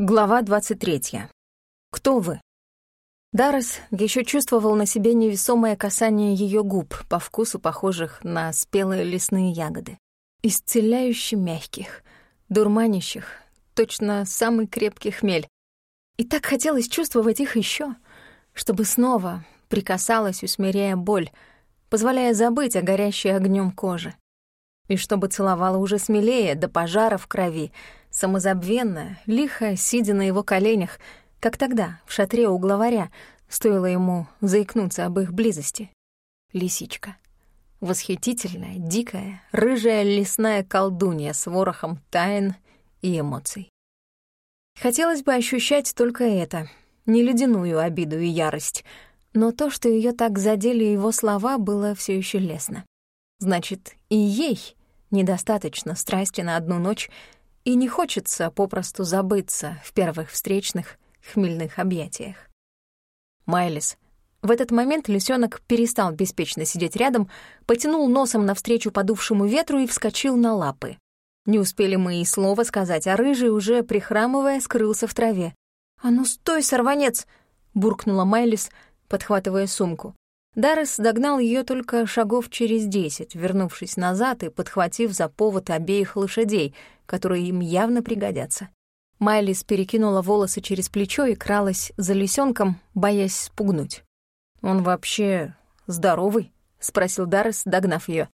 Глава 23. Кто вы? Даррес еще чувствовал на себе невесомое касание ее губ, по вкусу похожих на спелые лесные ягоды. Исцеляюще мягких, дурманящих, точно самый крепкий хмель. И так хотелось чувствовать их еще, чтобы снова прикасалась, усмиряя боль, позволяя забыть о горящей огнем коже. И чтобы целовала уже смелее, до пожара в крови — самозабвенно, лихо, сидя на его коленях, как тогда, в шатре у главаря, стоило ему заикнуться об их близости. Лисичка. Восхитительная, дикая, рыжая лесная колдунья с ворохом тайн и эмоций. Хотелось бы ощущать только это, не ледяную обиду и ярость, но то, что ее так задели его слова, было все еще лестно. Значит, и ей недостаточно страсти на одну ночь — и не хочется попросту забыться в первых встречных хмельных объятиях. Майлис. В этот момент лисенок перестал беспечно сидеть рядом, потянул носом навстречу подувшему ветру и вскочил на лапы. Не успели мы и слова сказать, а рыжий, уже прихрамывая, скрылся в траве. «А ну стой, сорванец!» — буркнула Майлис, подхватывая сумку. Даррес догнал ее только шагов через десять, вернувшись назад и подхватив за повод обеих лошадей, которые им явно пригодятся. Майлис перекинула волосы через плечо и кралась за лисенком, боясь спугнуть. «Он вообще здоровый?» — спросил Даррес, догнав ее.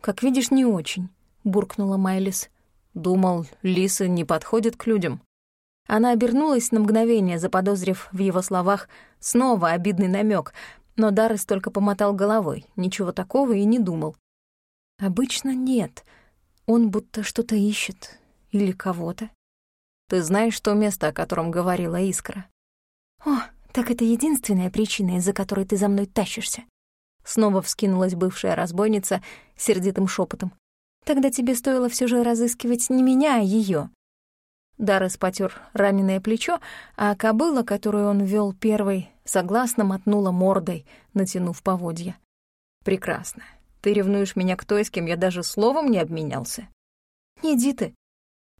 «Как видишь, не очень», — буркнула Майлис. «Думал, лисы не подходят к людям». Она обернулась на мгновение, заподозрив в его словах снова обидный намек, но Даррес только помотал головой, ничего такого и не думал. «Обычно нет. Он будто что-то ищет. Или кого-то. Ты знаешь то место, о котором говорила Искра?» «О, так это единственная причина, из-за которой ты за мной тащишься». Снова вскинулась бывшая разбойница сердитым шепотом. «Тогда тебе стоило все же разыскивать не меня, а ее. Даррес потер раненое плечо, а кобыла, которую он вел первой, согласно мотнула мордой, натянув поводья. «Прекрасно. Ты ревнуешь меня к той, с кем я даже словом не обменялся?» «Иди ты».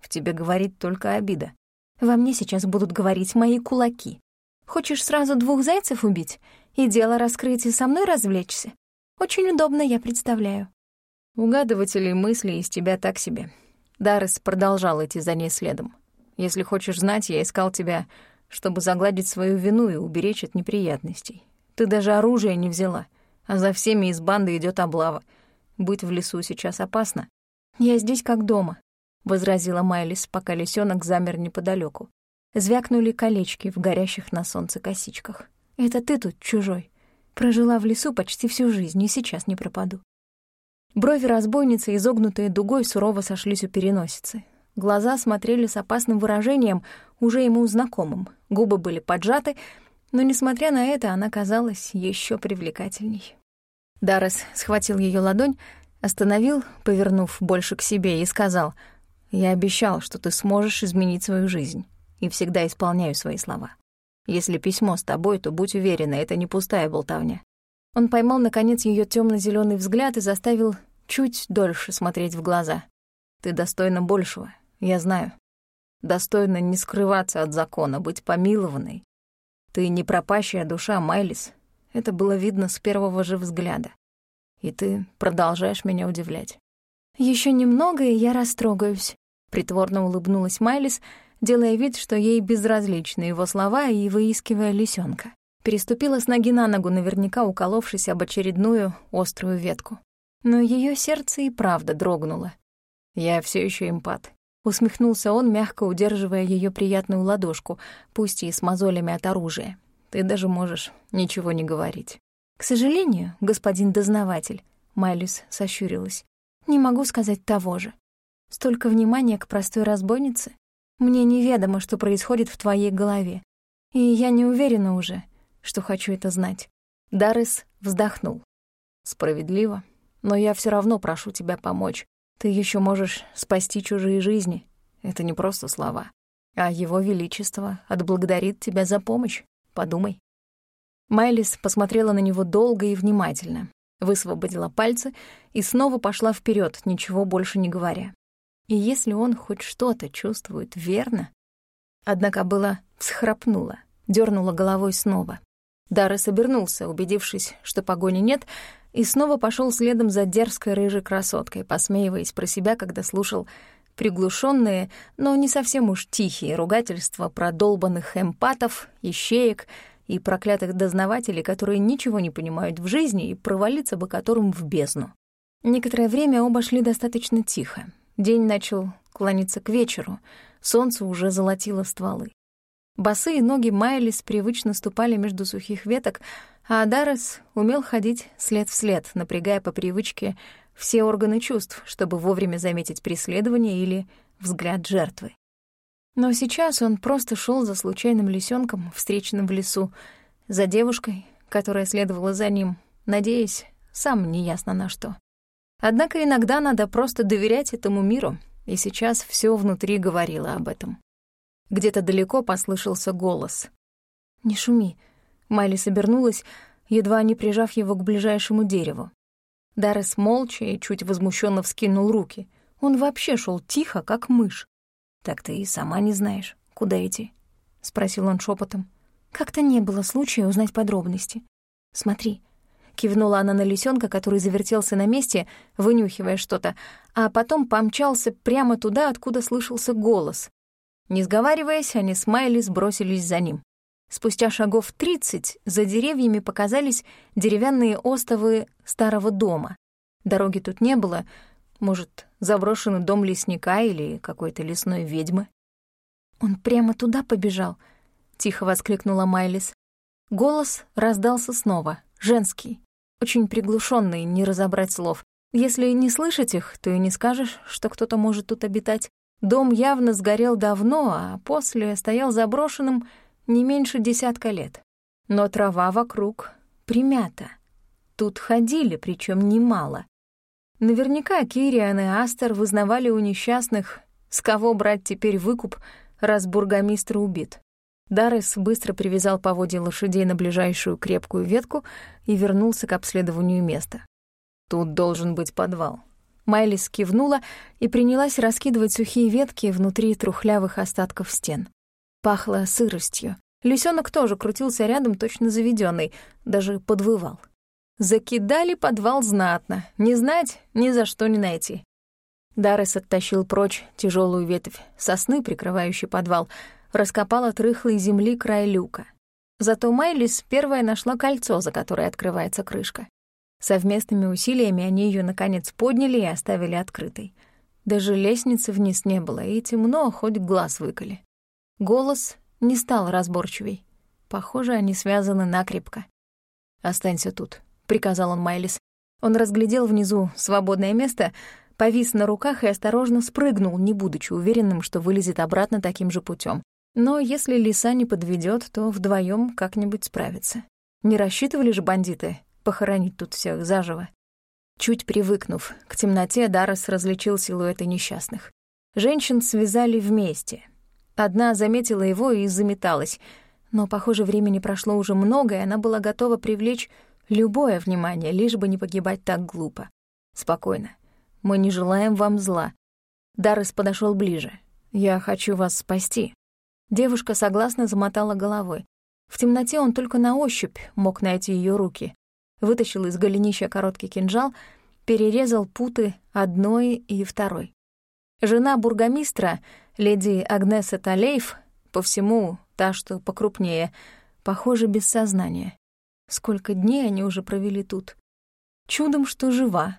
В тебе говорит только обида. Во мне сейчас будут говорить мои кулаки. Хочешь сразу двух зайцев убить и дело раскрыть и со мной развлечься? Очень удобно, я представляю. Угадывателей мыслей из тебя так себе. Даррес продолжал идти за ней следом. Если хочешь знать, я искал тебя, чтобы загладить свою вину и уберечь от неприятностей. Ты даже оружие не взяла, а за всеми из банды идет облава. Быть в лесу сейчас опасно. Я здесь как дома, — возразила Майлис, пока лисенок замер неподалеку. Звякнули колечки в горящих на солнце косичках. «Это ты тут чужой. Прожила в лесу почти всю жизнь, и сейчас не пропаду». Брови разбойницы, изогнутые дугой, сурово сошлись у переносицы. Глаза смотрели с опасным выражением, уже ему знакомым. Губы были поджаты, но, несмотря на это, она казалась еще привлекательней. Даррес схватил ее ладонь, остановил, повернув больше к себе, и сказал, «Я обещал, что ты сможешь изменить свою жизнь, и всегда исполняю свои слова. Если письмо с тобой, то будь уверена, это не пустая болтовня». Он поймал, наконец, ее темно зеленый взгляд и заставил чуть дольше смотреть в глаза. «Ты достойна большего, я знаю. Достойно не скрываться от закона, быть помилованной. Ты не пропащая душа, Майлис. Это было видно с первого же взгляда. И ты продолжаешь меня удивлять. Еще немного, и я растрогаюсь», — притворно улыбнулась Майлис, делая вид, что ей безразличны его слова и выискивая лисенка. Переступила с ноги на ногу, наверняка уколовшись об очередную острую ветку. Но ее сердце и правда дрогнуло. Я все еще импат. Усмехнулся он, мягко удерживая ее приятную ладошку, пусть и с мозолями от оружия. Ты даже можешь ничего не говорить. К сожалению, господин дознаватель, Майлис сощурилась, не могу сказать того же. Столько внимания к простой разбойнице. Мне неведомо, что происходит в твоей голове. И я не уверена уже, что хочу это знать. Даррес вздохнул. Справедливо, но я все равно прошу тебя помочь. Ты еще можешь спасти чужие жизни. Это не просто слова. А его величество отблагодарит тебя за помощь. Подумай. Майлис посмотрела на него долго и внимательно, высвободила пальцы и снова пошла вперед, ничего больше не говоря. И если он хоть что-то чувствует верно, Однако была всхрапнула, дернула головой снова. Даррес обернулся, убедившись, что погони нет, и снова пошел следом за дерзкой рыжей красоткой, посмеиваясь про себя, когда слушал приглушенные, но не совсем уж тихие ругательства про долбанных эмпатов, ищеек и проклятых дознавателей, которые ничего не понимают в жизни и провалиться бы которым в бездну. Некоторое время оба шли достаточно тихо. День начал клониться к вечеру, солнце уже золотило стволы. Босые ноги Майлис привычно ступали между сухих веток, а Даррес умел ходить след в след, напрягая по привычке все органы чувств, чтобы вовремя заметить преследование или взгляд жертвы. Но сейчас он просто шел за случайным лисенком, встреченным в лесу, за девушкой, которая следовала за ним, надеясь, сам неясно на что. Однако иногда надо просто доверять этому миру, и сейчас все внутри говорило об этом. Где-то далеко послышался голос. «Не шуми». Майли обернулась, едва не прижав его к ближайшему дереву. Даррес молча и чуть возмущенно вскинул руки. Он вообще шел тихо, как мышь. «Так ты и сама не знаешь, куда идти?» — спросил он шепотом. «Как-то не было случая узнать подробности. Смотри». Кивнула она на лисенка, который завертелся на месте, вынюхивая что-то, а потом помчался прямо туда, откуда слышался голос. Не сговариваясь, они с Майли сбросились за ним. Спустя шагов тридцать за деревьями показались деревянные остовы старого дома. Дороги тут не было, может, заброшенный дом лесника или какой-то лесной ведьмы. «Он прямо туда побежал», — тихо воскликнула Майлис. Голос раздался снова, женский, очень приглушенный, не разобрать слов. Если не слышать их, то и не скажешь, что кто-то может тут обитать. Дом явно сгорел давно, а после стоял заброшенным не меньше десятка лет. Но трава вокруг примята. Тут ходили, причем немало. Наверняка Кириан и Астер вызнавали у несчастных, с кого брать теперь выкуп, раз бургомистр убит. Даррес быстро привязал поводья лошадей на ближайшую крепкую ветку и вернулся к обследованию места. «Тут должен быть подвал», Майлис кивнула и принялась раскидывать сухие ветки внутри трухлявых остатков стен. Пахло сыростью. Лисенок тоже крутился рядом, точно заведенный, даже подвывал. Закидали подвал знатно, не знать, ни за что не найти. Даррес оттащил прочь тяжелую ветвь сосны, прикрывающей подвал, раскопал от рыхлой земли край люка. Зато Майлис первая нашла кольцо, за которое открывается крышка. Совместными усилиями они ее наконец подняли и оставили открытой. Даже лестницы вниз не было, и темно, хоть глаз выколи. Голос не стал разборчивей. Похоже, они связаны накрепко. «Останься тут», — приказал он Майлис. Он разглядел внизу свободное место, повис на руках и осторожно спрыгнул, не будучи уверенным, что вылезет обратно таким же путем. Но если лиса не подведет, то вдвоем как-нибудь справится. Не рассчитывали же бандиты похоронить тут всех заживо. Чуть привыкнув к темноте, Даррес различил силуэты несчастных. Женщин связали вместе. Одна заметила его и заметалась, но, похоже, времени прошло уже много, и она была готова привлечь любое внимание, лишь бы не погибать так глупо. Спокойно. Мы не желаем вам зла. Даррес подошел ближе. Я хочу вас спасти. Девушка согласно замотала головой. В темноте он только на ощупь мог найти ее руки вытащил из голенища короткий кинжал, перерезал путы одной и второй. Жена бургомистра, леди Агнеса Талейф, по всему та, что покрупнее, похоже, без сознания. Сколько дней они уже провели тут. Чудом, что жива.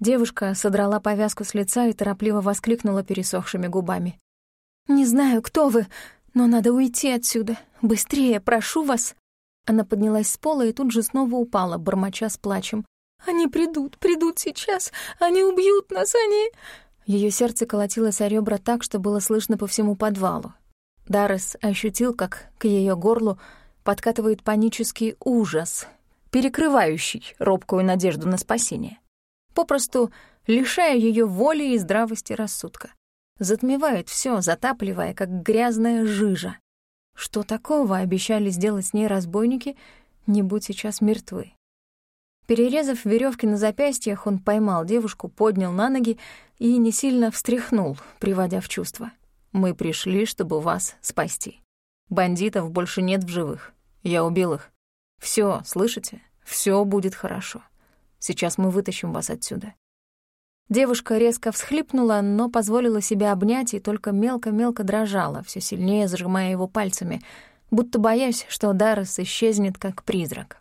Девушка содрала повязку с лица и торопливо воскликнула пересохшими губами. «Не знаю, кто вы, но надо уйти отсюда. Быстрее, прошу вас!» Она поднялась с пола и тут же снова упала, бормоча с плачем. «Они придут, придут сейчас! Они убьют нас, они...» Ее сердце колотилось о ребра так, что было слышно по всему подвалу. Даррес ощутил, как к ее горлу подкатывает панический ужас, перекрывающий робкую надежду на спасение. Попросту лишая ее воли и здравости рассудка. Затмевает все, затапливая, как грязная жижа. Что такого обещали сделать с ней разбойники, не будь сейчас мертвы? Перерезав веревки на запястьях, он поймал девушку, поднял на ноги и не сильно встряхнул, приводя в чувство. Мы пришли, чтобы вас спасти. Бандитов больше нет в живых. Я убил их. Все, слышите? Все будет хорошо. Сейчас мы вытащим вас отсюда». Девушка резко всхлипнула, но позволила себя обнять и только мелко-мелко дрожала, все сильнее зажимая его пальцами, будто боясь, что Даррес исчезнет как призрак.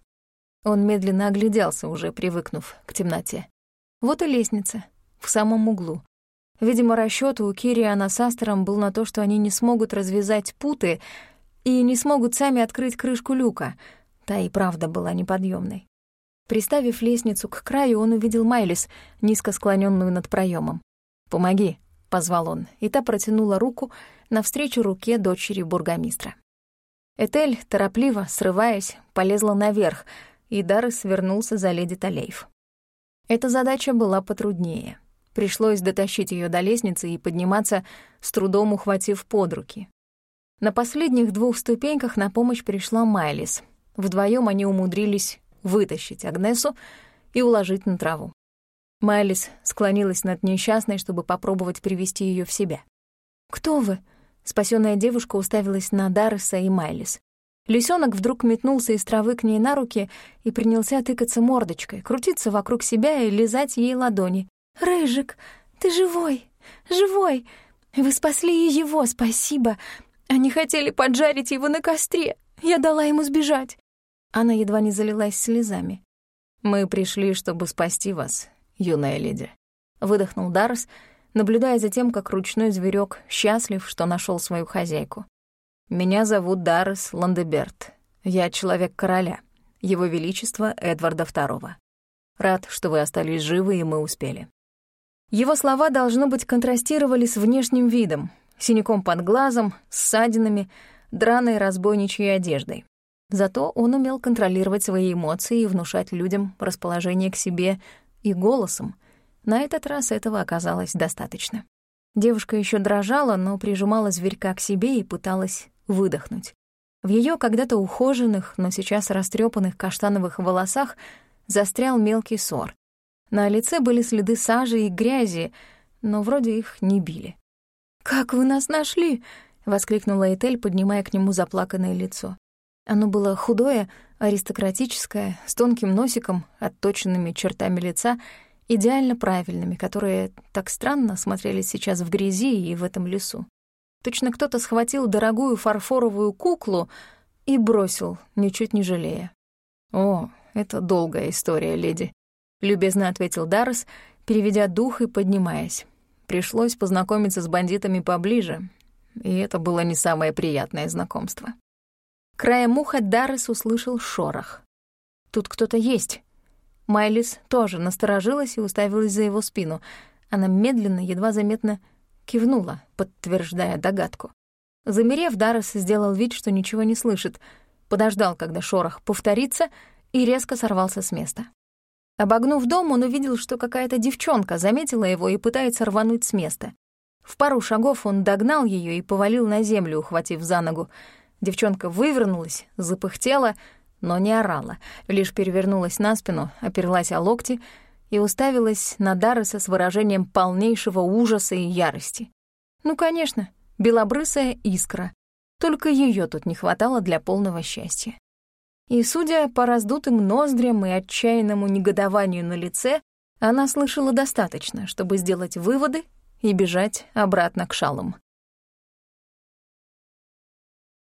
Он медленно огляделся, уже привыкнув к темноте. Вот и лестница, в самом углу. Видимо, расчёт у Кириана с Астером был на то, что они не смогут развязать путы и не смогут сами открыть крышку люка. Та и правда была неподъемной. Приставив лестницу к краю, он увидел Майлис, низко склоненную над проемом. «Помоги», — позвал он, и та протянула руку навстречу руке дочери бургомистра. Этель, торопливо, срываясь, полезла наверх, и Даррес вернулся за леди Талейф. Эта задача была потруднее. Пришлось дотащить ее до лестницы и подниматься, с трудом ухватив под руки. На последних двух ступеньках на помощь пришла Майлис. Вдвоем они умудрились вытащить Агнесу и уложить на траву. Майлис склонилась над несчастной, чтобы попробовать привести ее в себя. «Кто вы?» Спасённая девушка уставилась на Дарреса и Майлис. Лисёнок вдруг метнулся из травы к ней на руки и принялся тыкаться мордочкой, крутиться вокруг себя и лизать ей ладони. «Рыжик, ты живой, живой! Вы спасли его, спасибо! Они хотели поджарить его на костре, я дала ему сбежать!» Она едва не залилась слезами. «Мы пришли, чтобы спасти вас, юная леди», — выдохнул Даррес, наблюдая за тем, как ручной зверек счастлив, что нашел свою хозяйку. «Меня зовут Даррес Ландеберт. Я человек короля, его величество Эдварда II. Рад, что вы остались живы, и мы успели. Его слова, должно быть, контрастировали с внешним видом, синяком под глазом, ссадинами, драной разбойничьей одеждой. Зато он умел контролировать свои эмоции и внушать людям расположение к себе и голосом. На этот раз этого оказалось достаточно. Девушка еще дрожала, но прижимала зверька к себе и пыталась выдохнуть. В ее когда-то ухоженных, но сейчас растрепанных каштановых волосах застрял мелкий сор. На лице были следы сажи и грязи, но вроде их не били. «Как вы нас нашли?» — воскликнула Этель, поднимая к нему заплаканное лицо. Оно было худое, аристократическое, с тонким носиком, отточенными чертами лица, идеально правильными, которые так странно смотрелись сейчас в грязи и в этом лесу. Точно кто-то схватил дорогую фарфоровую куклу и бросил, ничуть не жалея. «О, это долгая история, леди», — любезно ответил Даррес, переведя дух и поднимаясь. Пришлось познакомиться с бандитами поближе, и это было не самое приятное знакомство. Краем уха Даррес услышал шорох. «Тут кто-то есть». Майлис тоже насторожилась и уставилась за его спину. Она медленно, едва заметно кивнула, подтверждая догадку. Замерев, Даррес сделал вид, что ничего не слышит, подождал, когда шорох повторится, и резко сорвался с места. Обогнув дом, он увидел, что какая-то девчонка заметила его и пытается рвануть с места. В пару шагов он догнал ее и повалил на землю, ухватив за ногу. Девчонка вывернулась, запыхтела, но не орала, лишь перевернулась на спину, оперлась о локти и уставилась на Дарреса с выражением полнейшего ужаса и ярости. Ну, конечно, белобрысая искра. Только ее тут не хватало для полного счастья. И, судя по раздутым ноздрям и отчаянному негодованию на лице, она слышала достаточно, чтобы сделать выводы и бежать обратно к шалам.